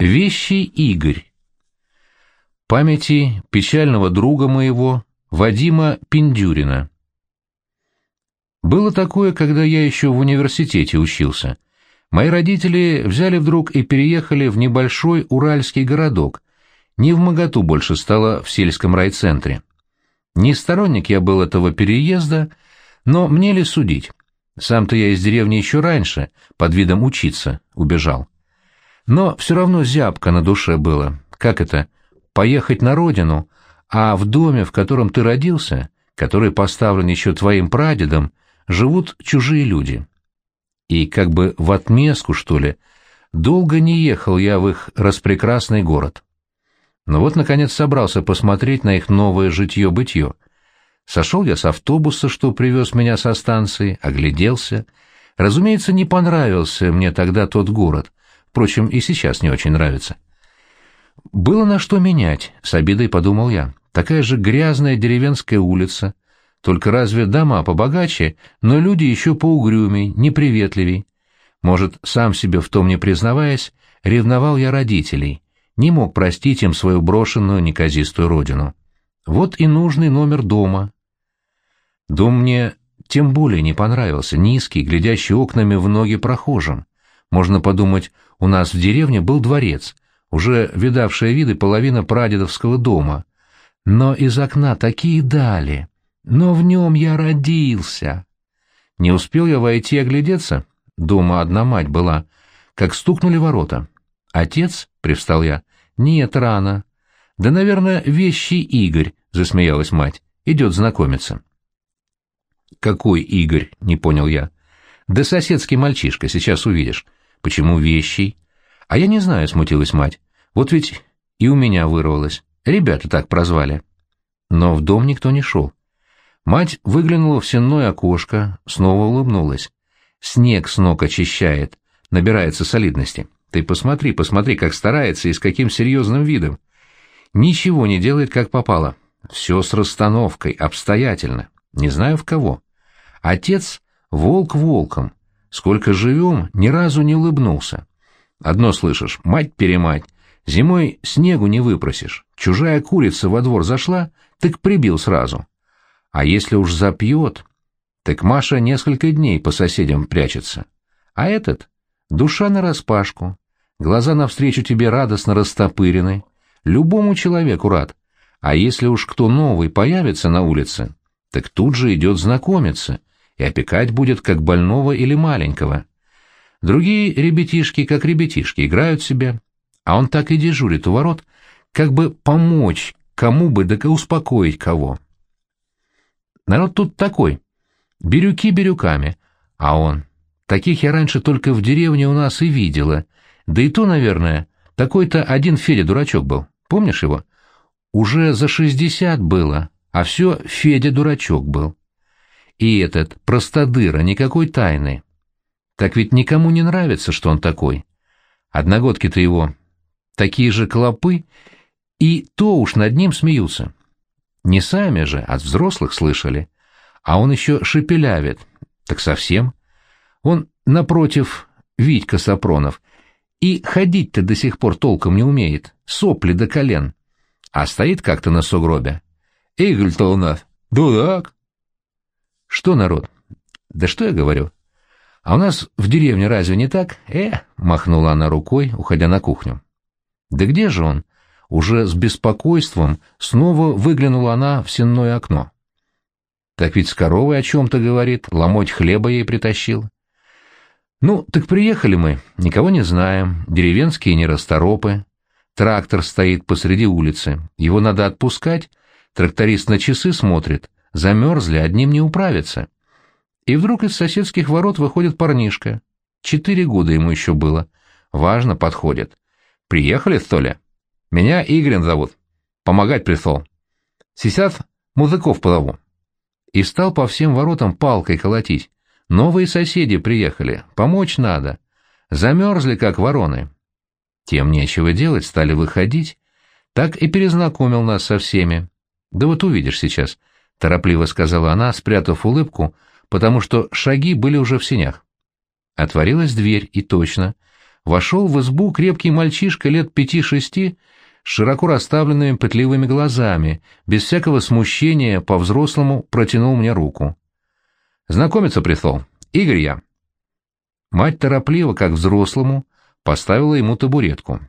Вещий Игорь. Памяти печального друга моего, Вадима Пиндюрина. Было такое, когда я еще в университете учился. Мои родители взяли вдруг и переехали в небольшой уральский городок. Не в Моготу больше стало в сельском райцентре. Не сторонник я был этого переезда, но мне ли судить? Сам-то я из деревни еще раньше, под видом учиться, убежал. Но все равно зябко на душе было. Как это? Поехать на родину, а в доме, в котором ты родился, который поставлен еще твоим прадедом, живут чужие люди. И как бы в отместку, что ли, долго не ехал я в их распрекрасный город. Но вот, наконец, собрался посмотреть на их новое житье-бытье. Сошел я с автобуса, что привез меня со станции, огляделся. Разумеется, не понравился мне тогда тот город, Впрочем, и сейчас не очень нравится. Было на что менять, с обидой подумал я. Такая же грязная деревенская улица. Только разве дома побогаче, но люди еще поугрюмей, неприветливей. Может, сам себе в том не признаваясь, ревновал я родителей, не мог простить им свою брошенную неказистую родину. Вот и нужный номер дома. Дом мне тем более не понравился, низкий, глядящий окнами в ноги прохожим. Можно подумать, у нас в деревне был дворец, уже видавшая виды половина прадедовского дома. Но из окна такие дали. Но в нем я родился. Не успел я войти оглядеться. Дома одна мать была. Как стукнули ворота. «Отец?» — привстал я. «Нет, рано». «Да, наверное, вещи Игорь», — засмеялась мать. «Идет знакомиться». «Какой Игорь?» — не понял я. «Да соседский мальчишка, сейчас увидишь. Почему вещий? А я не знаю, смутилась мать. Вот ведь и у меня вырвалось. Ребята так прозвали. Но в дом никто не шел. Мать выглянула в сенное окошко, снова улыбнулась. Снег с ног очищает, набирается солидности. Ты посмотри, посмотри, как старается и с каким серьезным видом. Ничего не делает, как попало. Все с расстановкой, обстоятельно. Не знаю в кого. Отец — волк волком, Сколько живем, ни разу не улыбнулся. Одно слышишь, мать-перемать, зимой снегу не выпросишь. Чужая курица во двор зашла, так прибил сразу. А если уж запьет, так Маша несколько дней по соседям прячется. А этот — душа нараспашку, глаза навстречу тебе радостно растопырены, любому человеку рад. А если уж кто новый появится на улице, так тут же идет знакомиться, и опекать будет как больного или маленького. Другие ребятишки, как ребятишки, играют себе, а он так и дежурит у ворот, как бы помочь кому бы да успокоить кого. Народ тут такой, бирюки бирюками, а он... Таких я раньше только в деревне у нас и видела, да и то, наверное, такой-то один Федя-дурачок был, помнишь его? Уже за шестьдесят было, а все Федя-дурачок был. И этот, простодыра, никакой тайны. Так ведь никому не нравится, что он такой. Одногодки-то его такие же клопы, и то уж над ним смеются. Не сами же, от взрослых слышали. А он еще шепелявит. Так совсем. Он, напротив, Витька Сапронов, и ходить-то до сих пор толком не умеет, сопли до колен. А стоит как-то на сугробе. Игль-то у нас дурак, что, народ? Да что я говорю? А у нас в деревне разве не так? Э, махнула она рукой, уходя на кухню. Да где же он? Уже с беспокойством снова выглянула она в сенное окно. Так ведь с коровой о чем-то говорит, ломоть хлеба ей притащил. Ну, так приехали мы, никого не знаем, деревенские нерасторопы. Трактор стоит посреди улицы, его надо отпускать, тракторист на часы смотрит, замерзли, одним не управиться. И вдруг из соседских ворот выходит парнишка. Четыре года ему еще было. Важно, подходит. «Приехали, что ли?» «Меня Игорем зовут. Помогать пришел. Сисят музыков позову». И стал по всем воротам палкой колотить. Новые соседи приехали, помочь надо. Замерзли, как вороны. Тем нечего делать, стали выходить. Так и перезнакомил нас со всеми. Да вот увидишь сейчас — торопливо сказала она, спрятав улыбку, потому что шаги были уже в сенях. Отворилась дверь, и точно. вошел в избу крепкий мальчишка лет пяти-шести с широко расставленными пытливыми глазами, без всякого смущения по-взрослому протянул мне руку. «Знакомиться пришел. Игорь я». Мать торопливо, как взрослому, поставила ему табуретку.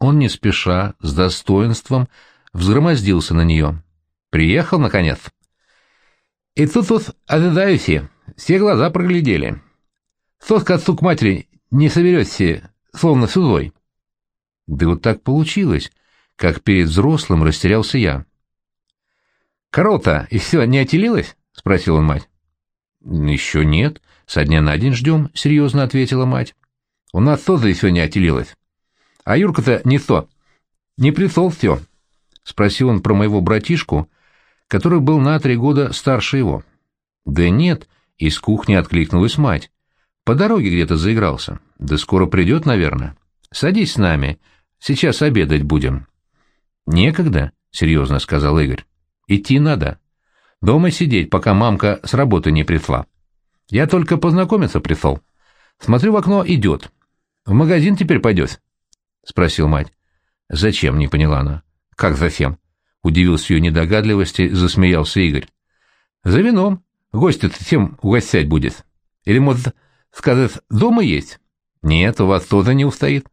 Он не спеша, с достоинством, взгромоздился на нее. «Приехал, наконец?» «И тут вот ожидаю все, все глаза проглядели. Сос к отцу к матери не соберешься, словно судой». Да вот так получилось, как перед взрослым растерялся я. «Корова-то и все не отелилась?» — спросила мать. «Еще нет, со дня на день ждем», — серьезно ответила мать. «У нас тоже еще не отелилась. А Юрка-то не то. Не присол все», — спросил он про моего братишку, который был на три года старше его. «Да нет», — из кухни откликнулась мать. «По дороге где-то заигрался. Да скоро придет, наверное. Садись с нами, сейчас обедать будем». «Некогда», — серьезно сказал Игорь. «Идти надо. Дома сидеть, пока мамка с работы не пришла. Я только познакомиться пришел. Смотрю в окно, идет. В магазин теперь пойдет?» — спросил мать. «Зачем?» — не поняла она. «Как зачем?» — удивился ее недогадливости, засмеялся Игорь. «За вином. Гости-то тем угощать будет. Или, может, сказать, дома есть?» «Нет, у вас тоже не устоит».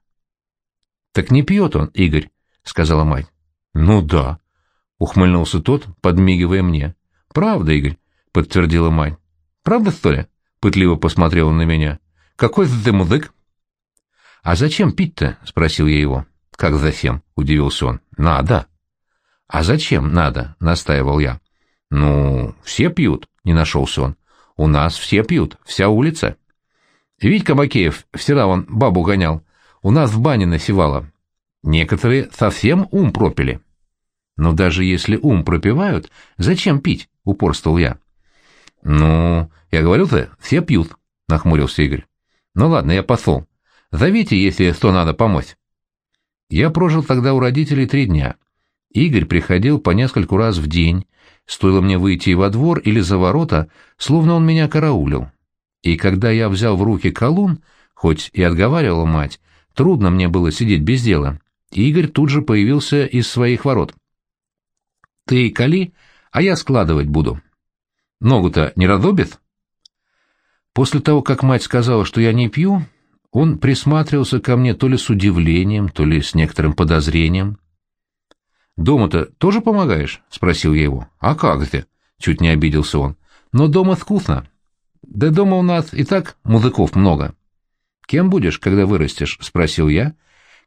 «Так не пьет он, Игорь», — сказала мать. «Ну да», — ухмыльнулся тот, подмигивая мне. «Правда, Игорь», — подтвердила мать. «Правда, что ли?» — пытливо посмотрел он на меня. «Какой ты мудык?» «А зачем пить-то?» — спросил я его. «Как зачем?» — удивился он. «Надо». «А зачем надо?» — настаивал я. «Ну, все пьют», — не нашелся он. «У нас все пьют, вся улица». «Витька Бакеев вчера он бабу гонял. У нас в бане насевало. Некоторые совсем ум пропили». «Но даже если ум пропивают, зачем пить?» — упорствовал я. «Ну, я говорю-то, все пьют», — нахмурился Игорь. «Ну ладно, я посол. Зовите, если что надо помочь». Я прожил тогда у родителей три дня. Игорь приходил по нескольку раз в день, стоило мне выйти во двор или за ворота, словно он меня караулил. И когда я взял в руки колун, хоть и отговаривала мать, трудно мне было сидеть без дела, Игорь тут же появился из своих ворот. «Ты кали, а я складывать буду. Ногу-то не раздобит?» После того, как мать сказала, что я не пью, он присматривался ко мне то ли с удивлением, то ли с некоторым подозрением. «Дома-то тоже помогаешь?» — спросил я его. «А как ты?» — чуть не обиделся он. «Но дома вкусно. Да дома у нас и так музыков много». «Кем будешь, когда вырастешь?» — спросил я,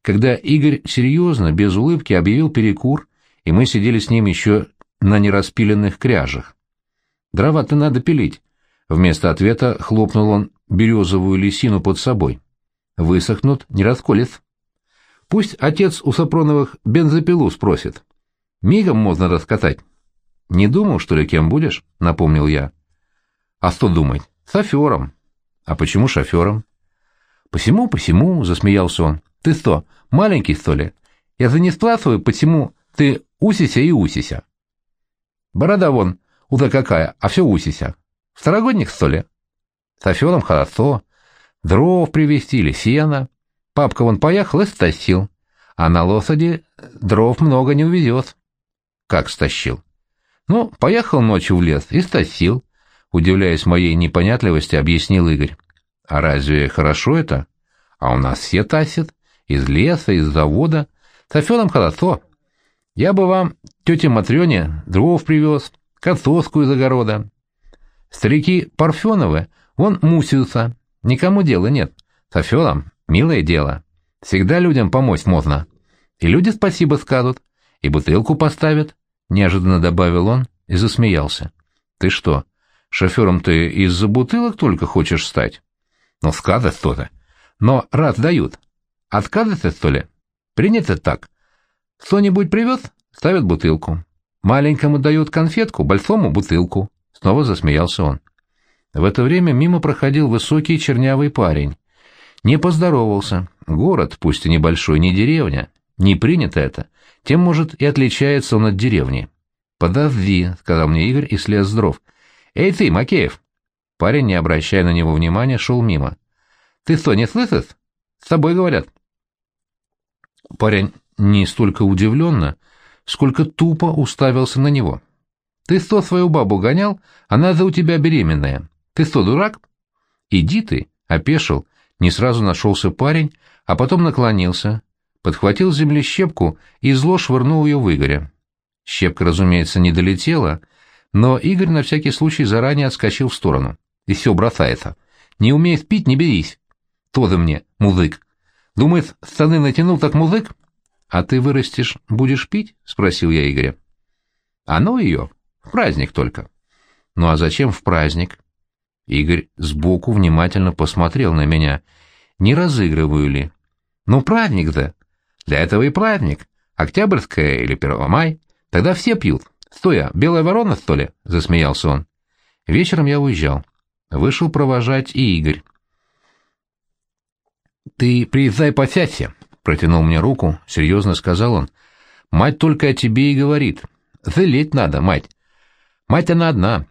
когда Игорь серьезно, без улыбки объявил перекур, и мы сидели с ним еще на нераспиленных кряжах. «Дрова-то надо пилить». Вместо ответа хлопнул он березовую лисину под собой. «Высохнут, не расколет». «Пусть отец у Сапроновых бензопилу спросит. Мигом можно раскатать». «Не думал, что ли, кем будешь?» — напомнил я. «А что думать? Шофером». «А почему шофером?» «Посему, посему», — засмеялся он. «Ты что, маленький, что ли? Я за не спрашиваю, почему ты усися и усися». Борода вон, уда какая, а все усися. Второгодник, что ли? С Афером хорошо. Дров привезти или сена. Папка вон поехал и стащил. А на лошади дров много не увезет. Как стащил? Ну, поехал ночью в лес и стащил. Удивляясь моей непонятливости, объяснил Игорь. А разве хорошо это? А у нас все тащат. Из леса, из завода. С Афером хорошо. Я бы вам, тете Матрёне, дров привез, картошку из огорода. Старики Парфеновы, вон мусются, никому дела нет. С милое дело. Всегда людям помочь можно. И люди спасибо скажут, и бутылку поставят, — неожиданно добавил он и засмеялся. — Ты что, шофером ты из-за бутылок только хочешь стать? Ну, сказать что-то. Но раз дают. Отказываться, что ли? Принято так. Кто-нибудь привез, ставят бутылку. Маленькому дают конфетку, большому — бутылку. Снова засмеялся он. В это время мимо проходил высокий чернявый парень. Не поздоровался. Город, пусть и небольшой, не деревня. Не принято это. Тем, может, и отличается он от деревни. «Подожди», — сказал мне Игорь и слез с дров. «Эй ты, Макеев!» Парень, не обращая на него внимания, шел мимо. Ты что, не слышишь? С тобой говорят. Парень не столько удивленно, сколько тупо уставился на него. Ты что свою бабу гонял? Она за у тебя беременная. Ты что, дурак? Иди ты, опешил. Не сразу нашелся парень, а потом наклонился, подхватил с земли щепку и зло швырнул ее в Игоря. Щепка, разумеется, не долетела, но Игорь на всякий случай заранее отскочил в сторону. И все бросается. Не умеет пить, не берись. Тоже мне, музык. Думает, штаны натянул, так музык? А ты вырастешь, будешь пить? — спросил я Игоря. Ну ее, в праздник только. Ну а зачем в праздник? Игорь сбоку внимательно посмотрел на меня. Не разыгрываю ли? Ну праздник-то. Для этого и праздник. Октябрьская или Первомай. Тогда все пьют. Стоя, белая ворона, что ли? Засмеялся он. Вечером я уезжал. Вышел провожать и Игорь. «Ты приезжай посядься», — протянул мне руку, серьезно сказал он. «Мать только о тебе и говорит. Залеть надо, мать. Мать она одна.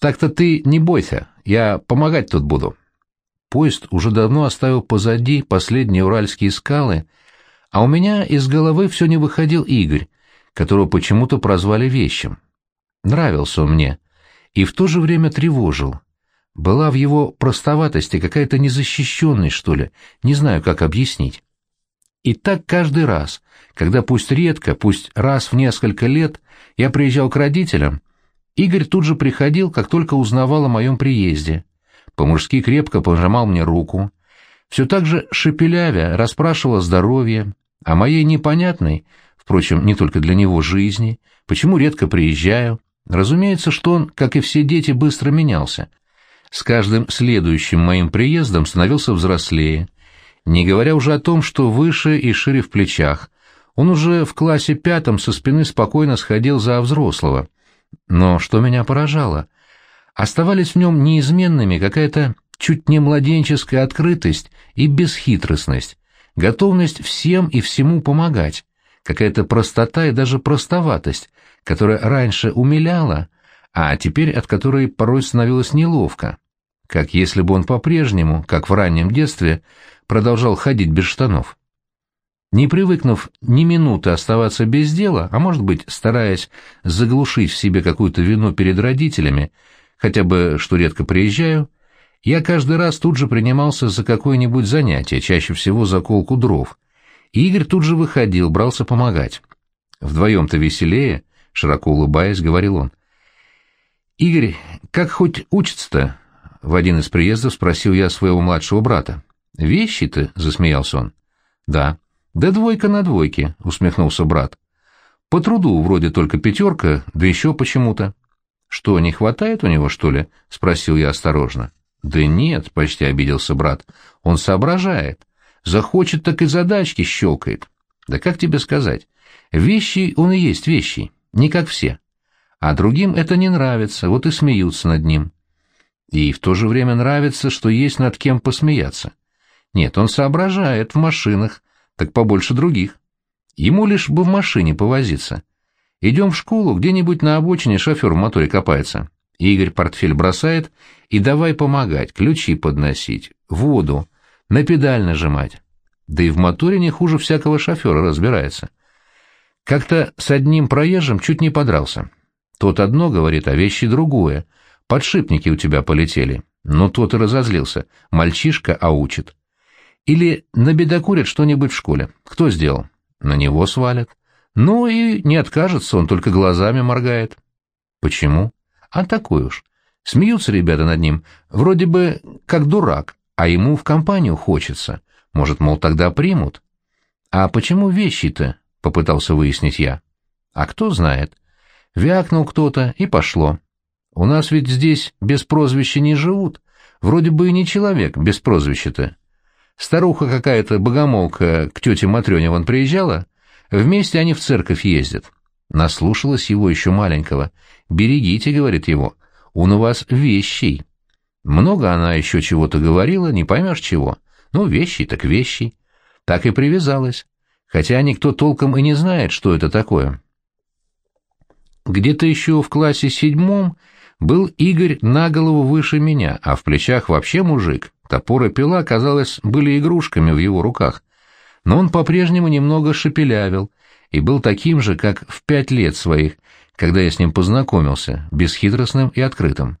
Так-то ты не бойся, я помогать тут буду». Поезд уже давно оставил позади последние уральские скалы, а у меня из головы все не выходил Игорь, которого почему-то прозвали Вещем. Нравился он мне и в то же время тревожил. Была в его простоватости какая-то незащищенность, что ли, не знаю, как объяснить. И так каждый раз, когда пусть редко, пусть раз в несколько лет я приезжал к родителям, Игорь тут же приходил, как только узнавал о моем приезде. По-мужски крепко пожимал мне руку. Все так же шепелявя расспрашивал о здоровье, о моей непонятной, впрочем, не только для него жизни, почему редко приезжаю. Разумеется, что он, как и все дети, быстро менялся. С каждым следующим моим приездом становился взрослее, не говоря уже о том, что выше и шире в плечах. Он уже в классе пятом со спины спокойно сходил за взрослого. Но что меня поражало? Оставались в нем неизменными какая-то чуть не младенческая открытость и бесхитростность, готовность всем и всему помогать, какая-то простота и даже простоватость, которая раньше умиляла, а теперь от которой порой становилось неловко, как если бы он по-прежнему, как в раннем детстве, продолжал ходить без штанов. Не привыкнув ни минуты оставаться без дела, а может быть, стараясь заглушить в себе какую-то вину перед родителями, хотя бы, что редко приезжаю, я каждый раз тут же принимался за какое-нибудь занятие, чаще всего за колку дров. Игорь тут же выходил, брался помогать. Вдвоем-то веселее, широко улыбаясь, говорил он. «Игорь, как хоть учится-то?» — в один из приездов спросил я своего младшего брата. «Вещи-то?» — засмеялся он. «Да». «Да двойка на двойке», — усмехнулся брат. «По труду вроде только пятерка, да еще почему-то». «Что, не хватает у него, что ли?» — спросил я осторожно. «Да нет», — почти обиделся брат. «Он соображает. Захочет, так и задачки щелкает. Да как тебе сказать? Вещи он и есть вещи, не как все. А другим это не нравится, вот и смеются над ним. И в то же время нравится, что есть над кем посмеяться. Нет, он соображает в машинах, так побольше других. Ему лишь бы в машине повозиться. Идем в школу, где-нибудь на обочине шофер в моторе копается. Игорь портфель бросает и давай помогать, ключи подносить, воду, на педаль нажимать. Да и в моторе не хуже всякого шофера разбирается. Как-то с одним проезжим чуть не подрался. Тот одно говорит, а вещи другое. Подшипники у тебя полетели. Но тот и разозлился. Мальчишка, а учит. Или набедокурят что-нибудь в школе. Кто сделал? На него свалят. Ну и не откажется, он только глазами моргает. Почему? А такой уж. Смеются ребята над ним, вроде бы как дурак, а ему в компанию хочется. Может, мол, тогда примут? А почему вещи-то? Попытался выяснить я. А кто знает. Вякнул кто-то, и пошло. У нас ведь здесь без прозвища не живут. Вроде бы и не человек без прозвища-то. Старуха какая-то богомолка к тете Матрёне вон приезжала. Вместе они в церковь ездят. Наслушалась его еще маленького. «Берегите», — говорит его, — «он у вас вещий». Много она еще чего-то говорила, не поймешь чего. Ну, вещи так вещи. Так и привязалась. Хотя никто толком и не знает, что это такое. Где-то еще в классе седьмом был Игорь на голову выше меня, а в плечах вообще мужик. Топор и пила, казалось, были игрушками в его руках. Но он по-прежнему немного шепелявил и был таким же, как в пять лет своих, когда я с ним познакомился, бесхитростным и открытым.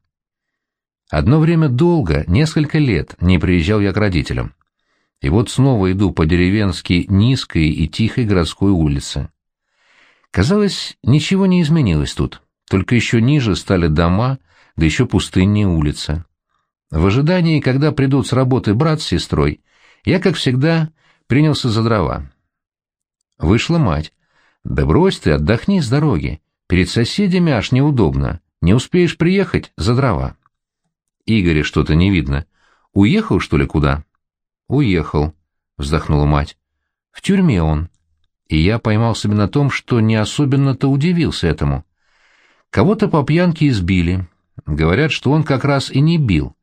Одно время долго, несколько лет, не приезжал я к родителям. И вот снова иду по деревенски низкой и тихой городской улице. Казалось, ничего не изменилось тут, только еще ниже стали дома, да еще пустыннее улица. В ожидании, когда придут с работы брат с сестрой, я, как всегда, принялся за дрова. Вышла мать. «Да брось ты, отдохни с дороги. Перед соседями аж неудобно. Не успеешь приехать за дрова». Игоря что-то не видно. Уехал, что ли, куда? Уехал, вздохнула мать. В тюрьме он. И я поймал себя на том, что не особенно-то удивился этому. Кого-то по пьянке избили. Говорят, что он как раз и не бил.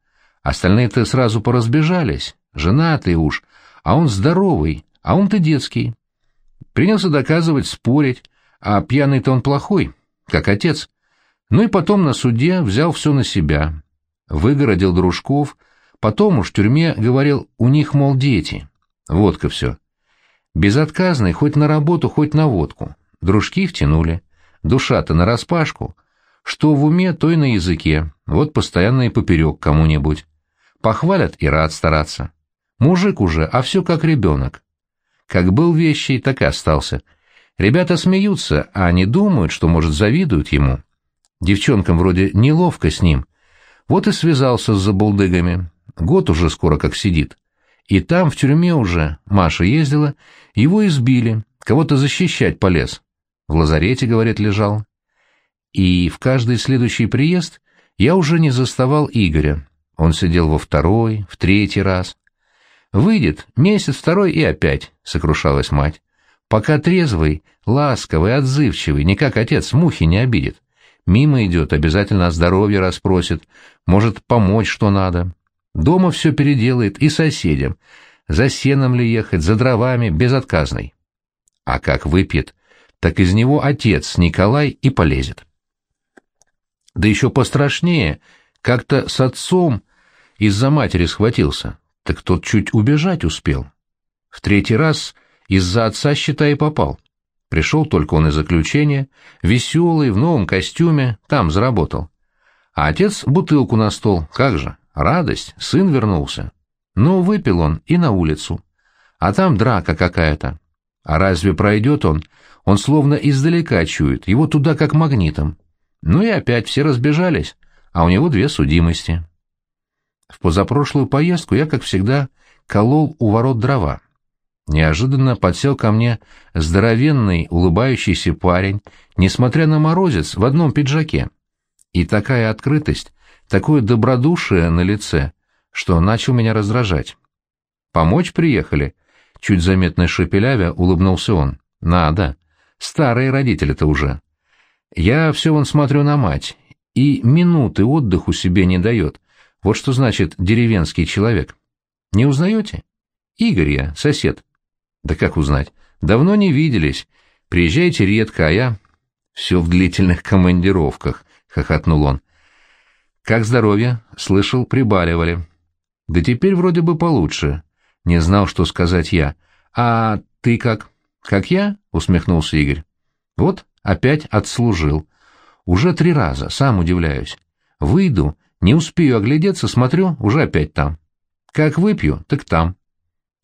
Остальные-то сразу поразбежались. Женатый уж. А он здоровый, а он-то детский. Принялся доказывать, спорить. А пьяный-то он плохой, как отец. Ну и потом на суде взял все на себя выгородил дружков, потом уж в тюрьме говорил, у них, мол, дети. Водка все. Безотказный хоть на работу, хоть на водку. Дружки втянули. Душа-то нараспашку. Что в уме, то и на языке. Вот постоянно и поперек кому-нибудь. Похвалят и рад стараться. Мужик уже, а все как ребенок. Как был вещий, так и остался. Ребята смеются, а они думают, что, может, завидуют ему. Девчонкам вроде неловко с ним — вот и связался с забулдыгами. Год уже скоро как сидит. И там, в тюрьме уже, Маша ездила, его избили, кого-то защищать полез. В лазарете, говорит, лежал. И в каждый следующий приезд я уже не заставал Игоря. Он сидел во второй, в третий раз. Выйдет, месяц второй и опять, — сокрушалась мать. Пока трезвый, ласковый, отзывчивый, не как отец, мухи не обидит. Мимо идет, обязательно о здоровье расспросит, может помочь, что надо. Дома все переделает и соседям. За сеном ли ехать, за дровами, безотказный. А как выпьет, так из него отец Николай и полезет. Да еще пострашнее, как-то с отцом из-за матери схватился, так тот чуть убежать успел. В третий раз из-за отца, считай, попал. Пришел только он из заключения, веселый, в новом костюме, там заработал. А отец бутылку на стол, как же, радость, сын вернулся. Ну, выпил он и на улицу. А там драка какая-то. А разве пройдет он? Он словно издалека чует, его туда как магнитом. Ну и опять все разбежались, а у него две судимости. В позапрошлую поездку я, как всегда, колол у ворот дрова. Неожиданно подсел ко мне здоровенный, улыбающийся парень, несмотря на морозец, в одном пиджаке. И такая открытость, такое добродушие на лице, что начал меня раздражать. «Помочь приехали?» Чуть заметно шепелявя улыбнулся он. «Надо. Старые родители-то уже. Я все вон смотрю на мать, и минуты отдыху себе не дает. Вот что значит деревенский человек. Не узнаете? Игорь я, сосед. Да как узнать? Давно не виделись. Приезжаете редко, а я... Все в длительных командировках, — хохотнул он. Как здоровье? Слышал, прибаливали. Да теперь вроде бы получше. Не знал, что сказать я. А ты как? Как я? — усмехнулся Игорь. Вот, опять отслужил. Уже три раза, сам удивляюсь. Выйду, не успею оглядеться, смотрю, уже опять там. Как выпью, так там.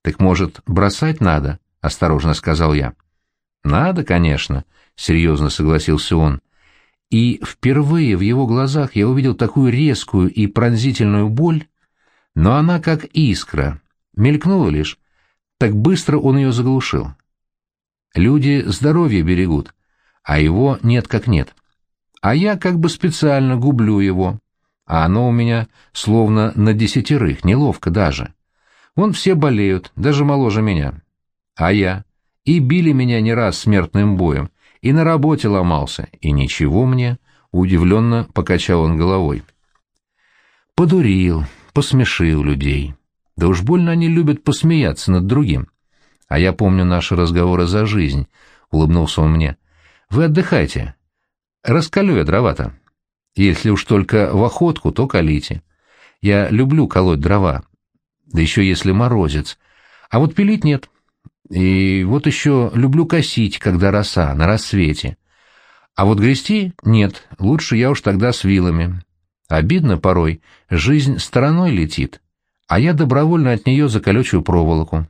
«Так, может, бросать надо?» — осторожно сказал я. «Надо, конечно», — серьезно согласился он. И впервые в его глазах я увидел такую резкую и пронзительную боль, но она как искра, мелькнула лишь, так быстро он ее заглушил. Люди здоровье берегут, а его нет как нет. А я как бы специально гублю его, а оно у меня словно на десятерых, неловко даже. Вон все болеют, даже моложе меня. А я? И били меня не раз смертным боем, и на работе ломался, и ничего мне, удивленно покачал он головой. Подурил, посмешил людей. Да уж больно они любят посмеяться над другим. А я помню наши разговоры за жизнь, улыбнулся он мне. Вы отдыхайте. Раскалю я дрова-то. Если уж только в охотку, то колите. Я люблю колоть дрова. Да еще если морозец. А вот пилить нет. И вот еще люблю косить, когда роса, на рассвете. А вот грести нет, лучше я уж тогда с вилами. Обидно порой, жизнь стороной летит, а я добровольно от нее за колючую проволоку.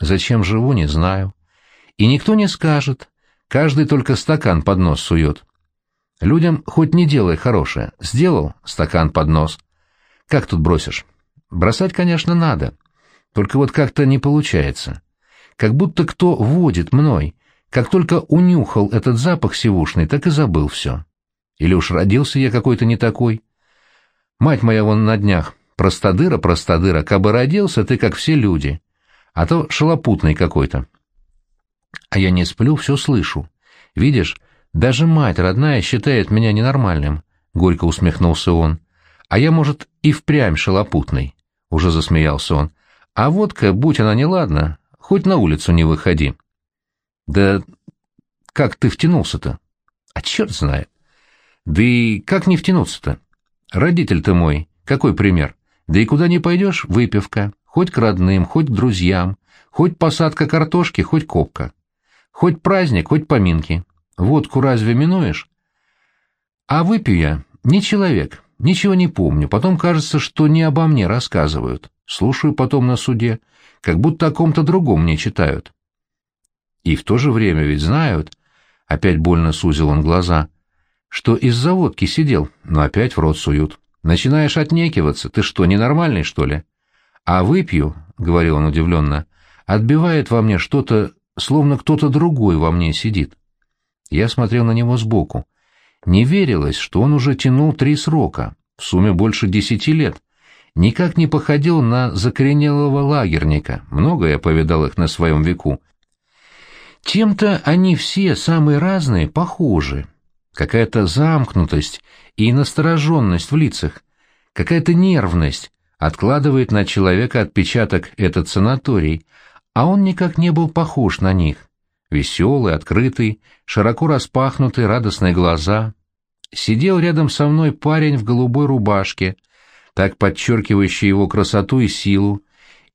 Зачем живу, не знаю. И никто не скажет, каждый только стакан под нос сует. Людям хоть не делай хорошее, сделал стакан под нос. Как тут бросишь? Бросать, конечно, надо, только вот как-то не получается. Как будто кто водит мной, как только унюхал этот запах сивушный, так и забыл все. Или уж родился я какой-то не такой. Мать моя вон на днях, простодыра, простодыра, кабы родился ты, как все люди, а то шалопутный какой-то. А я не сплю, все слышу. Видишь, даже мать родная считает меня ненормальным, — горько усмехнулся он. А я, может, и впрямь шалопутный, — уже засмеялся он. А водка, будь она неладна, хоть на улицу не выходи. Да как ты втянулся-то? А черт знает. Да и как не втянуться-то? Родитель-то мой, какой пример? Да и куда не пойдешь, выпивка. Хоть к родным, хоть к друзьям, хоть посадка картошки, хоть копка. Хоть праздник, хоть поминки. Водку разве минуешь? А выпью я, не человек, ничего не помню, потом кажется, что не обо мне рассказывают. Слушаю потом на суде, как будто о ком-то другом мне читают. И в то же время ведь знают, опять больно сузил он глаза, что из-за водки сидел, но опять в рот суют. Начинаешь отнекиваться, ты что, ненормальный, что ли? А выпью, — говорил он удивленно, — отбивает во мне что-то, словно кто-то другой во мне сидит. Я смотрел на него сбоку. Не верилось, что он уже тянул три срока, в сумме больше десяти лет. Никак не походил на закоренелого лагерника, много я повидал их на своем веку, чем-то они все, самые разные, похожи. Какая-то замкнутость и настороженность в лицах, какая-то нервность откладывает на человека отпечаток этот санаторий, а он никак не был похож на них. Веселый, открытый, широко распахнутые радостные глаза. Сидел рядом со мной парень в голубой рубашке, так подчеркивающий его красоту и силу,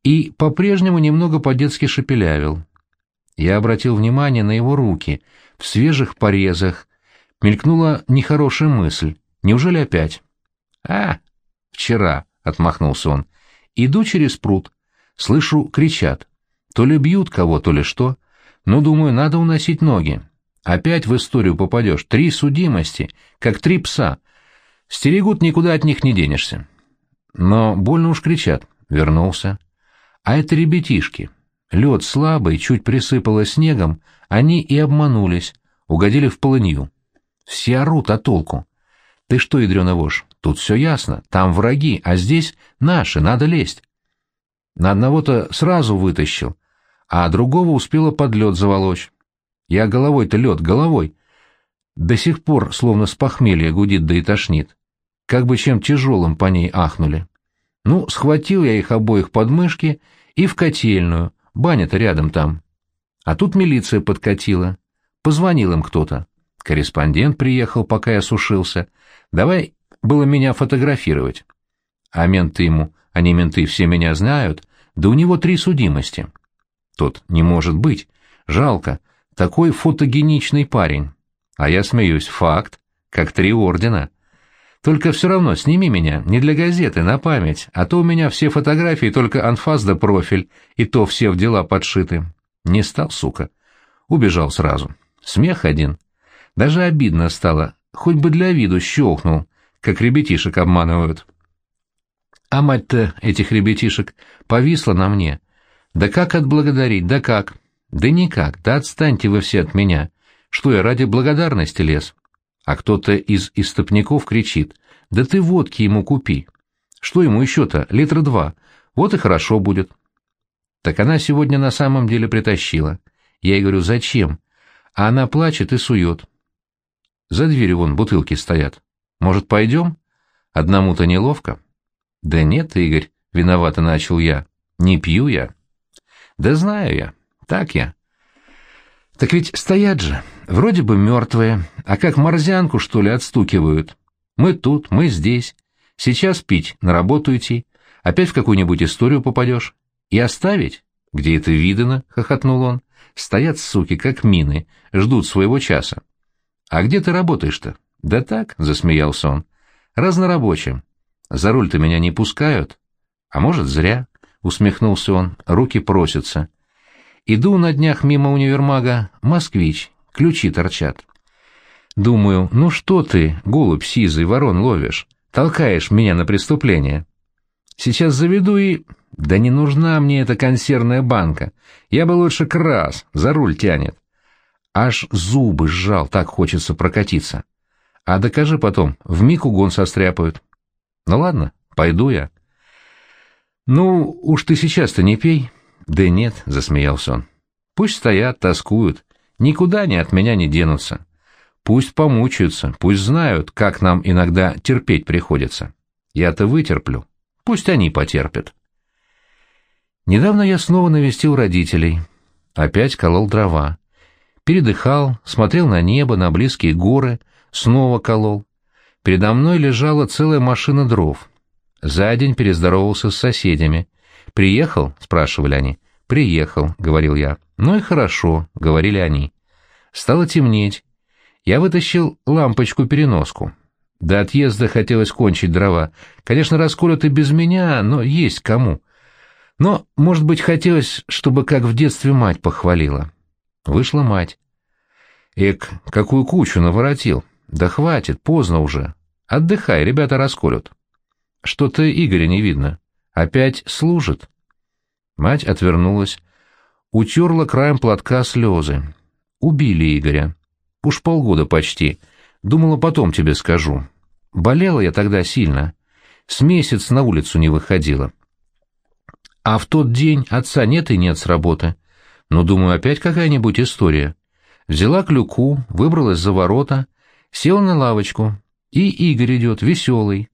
и по-прежнему немного по-детски шепелявил. Я обратил внимание на его руки, в свежих порезах. Мелькнула нехорошая мысль. Неужели опять? «А, вчера», — отмахнулся он. «Иду через пруд. Слышу, кричат. То ли бьют кого, то ли что. Ну, думаю, надо уносить ноги. Опять в историю попадешь. Три судимости, как три пса. Стерегут, никуда от них не денешься. Но больно уж кричат. Вернулся. А это ребятишки. Лед слабый, чуть присыпало снегом, они и обманулись, угодили в полынью. Все орут, а толку? Ты что, ядрёна вошь, тут все ясно, там враги, а здесь наши, надо лезть. На одного-то сразу вытащил, а другого успела под лед заволочь. Я головой-то лед, головой. До сих пор словно с похмелья гудит да и тошнит. Как бы чем тяжелым по ней ахнули. Ну, схватил я их обоих под мышки и в котельную, Баня-то рядом там. А тут милиция подкатила. Позвонил им кто-то. Корреспондент приехал, пока я сушился. Давай было меня фотографировать. А менты ему, они менты все меня знают, да у него три судимости. Тот не может быть. Жалко. Такой фотогеничный парень. А я смеюсь. Факт. Как три ордена. Только все равно сними меня, не для газеты, на память, а то у меня все фотографии только анфас да профиль, и то все в дела подшиты. Не стал, сука. Убежал сразу. Смех один. Даже обидно стало, хоть бы для виду щелкнул, как ребятишек обманывают. А мать-то этих ребятишек повисла на мне. Да как отблагодарить, да как? Да никак, да отстаньте вы все от меня. Что я ради благодарности лез? а кто-то из истопников кричит «Да ты водки ему купи!» Что ему еще-то? Литра два. Вот и хорошо будет. Так она сегодня на самом деле притащила. Я ей говорю, зачем? А она плачет и сует. За дверью вон бутылки стоят. Может, пойдем? Одному-то неловко. Да нет, Игорь, виновато начал я. Не пью я. Да знаю я. Так я. Так ведь стоят же, вроде бы мертвые, а как морзянку, что ли, отстукивают. Мы тут, мы здесь. Сейчас пить, на работу идти. Опять в какую-нибудь историю попадешь. И оставить? Где это видано? — хохотнул он. Стоят, суки, как мины, ждут своего часа. А где ты работаешь-то? Да так, — засмеялся он. Разнорабочим. За руль-то меня не пускают. А может, зря, — усмехнулся он, руки просятся. Иду на днях мимо универмага, москвич, ключи торчат. Думаю, ну что ты, голубь сизый, ворон ловишь, толкаешь меня на преступление. Сейчас заведу и... Да не нужна мне эта консервная банка. Я бы лучше крас, за руль тянет. Аж зубы сжал, так хочется прокатиться. А докажи потом, вмиг угон состряпают. Ну ладно, пойду я. Ну, уж ты сейчас-то не пей. Да нет, засмеялся он. Пусть стоят, тоскуют, никуда они от меня не денутся. Пусть помучаются, пусть знают, как нам иногда терпеть приходится. Я-то вытерплю, пусть они потерпят. Недавно я снова навестил родителей. Опять колол дрова. Передыхал, смотрел на небо, на близкие горы, снова колол. Передо мной лежала целая машина дров. За день перездоровался с соседями. «Приехал?» — спрашивали они. «Приехал», — говорил я. «Ну и хорошо», — говорили они. Стало темнеть. Я вытащил лампочку-переноску. До отъезда хотелось кончить дрова. Конечно, расколют и без меня, но есть кому. Но, может быть, хотелось, чтобы как в детстве мать похвалила. Вышла мать. Эк, какую кучу наворотил. Да хватит, поздно уже. Отдыхай, ребята расколют. Что-то Игоря не видно. Опять служит. Мать отвернулась, утерла краем платка слезы. Убили Игоря. Уж полгода почти. Думала, потом тебе скажу. Болела я тогда сильно. С месяц на улицу не выходила. А в тот день отца нет и нет с работы. Но, думаю, опять какая-нибудь история. Взяла клюку, выбралась за ворота, села на лавочку. И Игорь идет, веселый.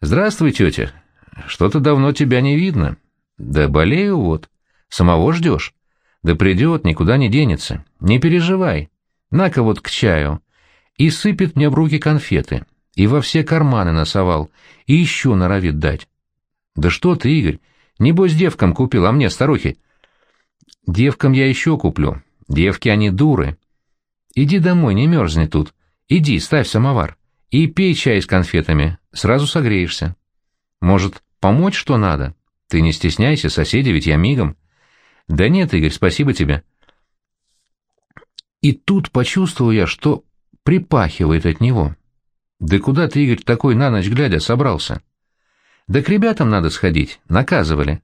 «Здравствуй, тетя. Что-то давно тебя не видно. Да болею вот. Самого ждешь? Да придет, никуда не денется. Не переживай. На-ка вот к чаю». И сыпет мне в руки конфеты. И во все карманы носовал. И еще норовит дать. «Да что ты, Игорь, Небось, девкам купил, а мне, старухи. Девкам я еще куплю. Девки, они дуры. Иди домой, не мерзни тут. Иди, ставь самовар. И пей чай с конфетами. Сразу согреешься. Может, помочь что надо? Ты не стесняйся, соседи, ведь я мигом. Да нет, Игорь, спасибо тебе. И тут почувствовал я, что припахивает от него. Да куда ты, Игорь, такой на ночь глядя собрался? Да к ребятам надо сходить, наказывали.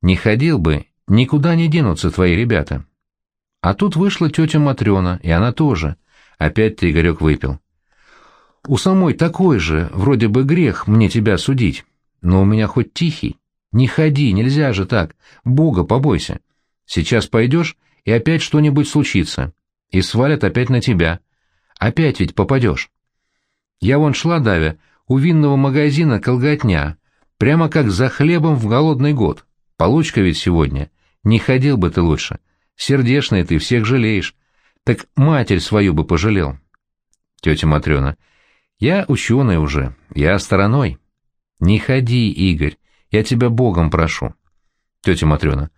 Не ходил бы, никуда не денутся твои ребята. А тут вышла тетя Матрена, и она тоже. Опять ты, Игорек, выпил. У самой такой же, вроде бы грех мне тебя судить. Но у меня хоть тихий. Не ходи, нельзя же так. Бога побойся. Сейчас пойдешь, и опять что-нибудь случится. И свалят опять на тебя. Опять ведь попадешь. Я вон шла, Давя, у винного магазина колготня, Прямо как за хлебом в голодный год. Получка ведь сегодня. Не ходил бы ты лучше. Сердешный ты, всех жалеешь. Так матерь свою бы пожалел. Тетя Матрена. Я ученый уже. Я стороной. Не ходи, Игорь. Я тебя Богом прошу. Тетя Матрена.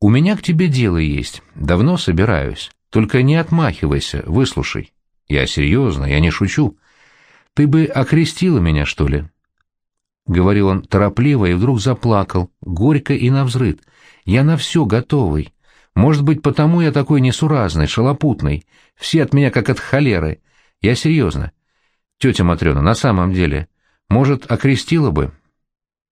У меня к тебе дело есть. Давно собираюсь. Только не отмахивайся, выслушай. Я серьезно, я не шучу. Ты бы окрестила меня, что ли? — говорил он торопливо и вдруг заплакал, горько и навзрыд. «Я на все готовый. Может быть, потому я такой несуразный, шалопутный. Все от меня как от холеры. Я серьезно. Тетя Матрена, на самом деле, может, окрестила бы?»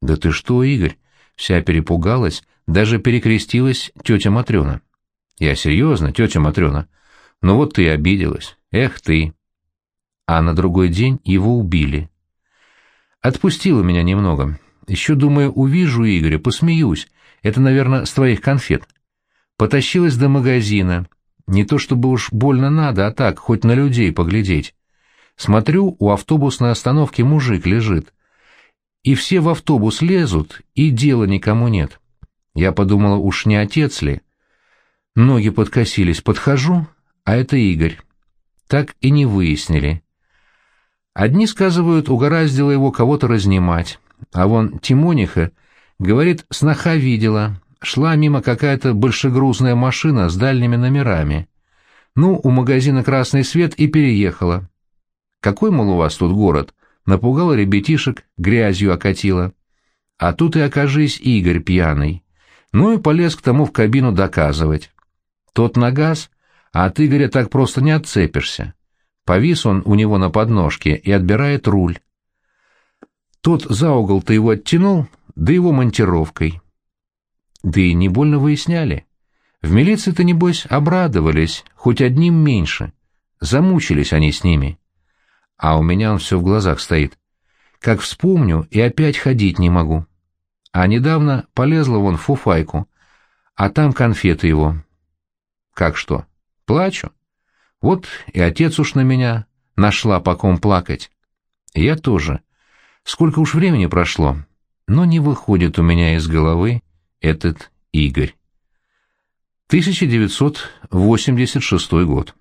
«Да ты что, Игорь?» Вся перепугалась, даже перекрестилась тетя Матрена. «Я серьезно, тетя Матрена. Ну вот ты обиделась. Эх ты!» А на другой день его убили. Отпустила меня немного. Еще, думаю, увижу Игоря, посмеюсь. Это, наверное, с твоих конфет. Потащилась до магазина. Не то чтобы уж больно надо, а так, хоть на людей поглядеть. Смотрю, у автобусной остановки мужик лежит. И все в автобус лезут, и дела никому нет. Я подумала, уж не отец ли? Ноги подкосились, подхожу, а это Игорь. Так и не выяснили. Одни, сказывают, угораздило его кого-то разнимать, а вон Тимониха, говорит, сноха видела, шла мимо какая-то большегрузная машина с дальними номерами. Ну, у магазина «Красный свет» и переехала. Какой, мол, у вас тут город? Напугала ребятишек, грязью окатила. А тут и окажись Игорь пьяный. Ну и полез к тому в кабину доказывать. Тот на газ, а от Игоря так просто не отцепишься. Повис он у него на подножке и отбирает руль. Тот за угол-то его оттянул, да его монтировкой. Да и не больно выясняли. В милиции-то, небось, обрадовались, хоть одним меньше. Замучились они с ними. А у меня он все в глазах стоит. Как вспомню, и опять ходить не могу. А недавно полезла вон в фуфайку, а там конфеты его. Как что? Плачу. Вот и отец уж на меня нашла по ком плакать. Я тоже. Сколько уж времени прошло, но не выходит у меня из головы этот Игорь. 1986 год.